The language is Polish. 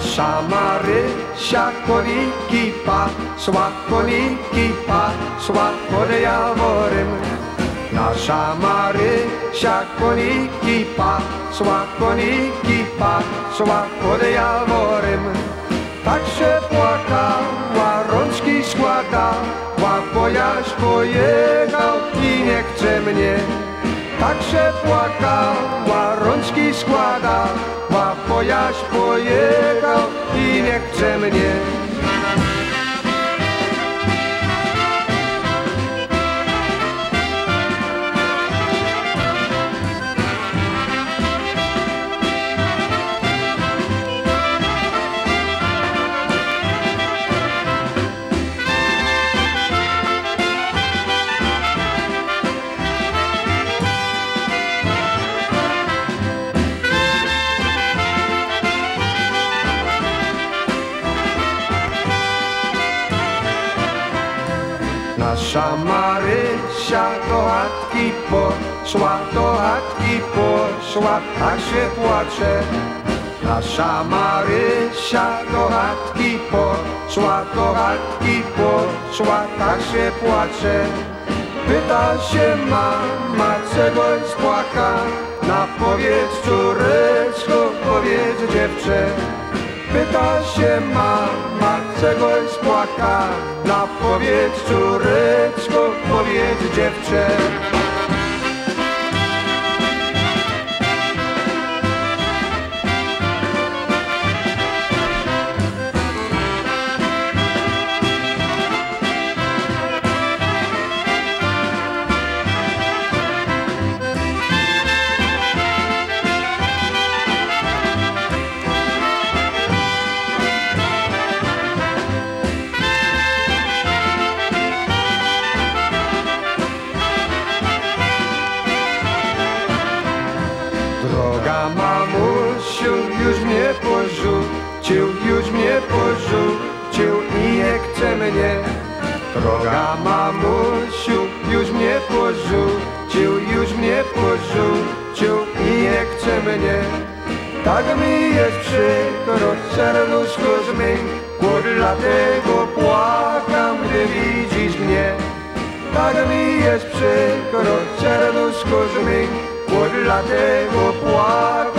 Samare Shakori Kipa Svakori Kipa Svakore Javorem Na Samare Shakori Kipa Svakori Kipa Svakore Javorem Tak się płaka, Łaroński składa Łapojaś pojechał i nie chce mnie Tak się płakał Łaroński składa bo jaś pojechał i nie chce mnie. Nasza Marysia do chatki poszła, do chatki poszła, tak się płacze. Nasza Marysia do chatki poszła, do chatki poszła, tak się płacze. Pyta się mama, czegoś spłaka, na powiedz córeczko, powiedz dziewczę. Pyta się mama, czegoś spłaka, na powiedz córeczko, powiedz dziewczę. Porzucił, już mnie porzucił i nie chce mnie. Droga mamusiu, już mnie porzucił, już mnie porzucił i nie chce mnie. Tak mi jest przykro, serduszko zmiękło, dlatego płakam, gdy widzisz mnie. Tak mi jest przykro, serduszko zmiękło, dlatego płakam.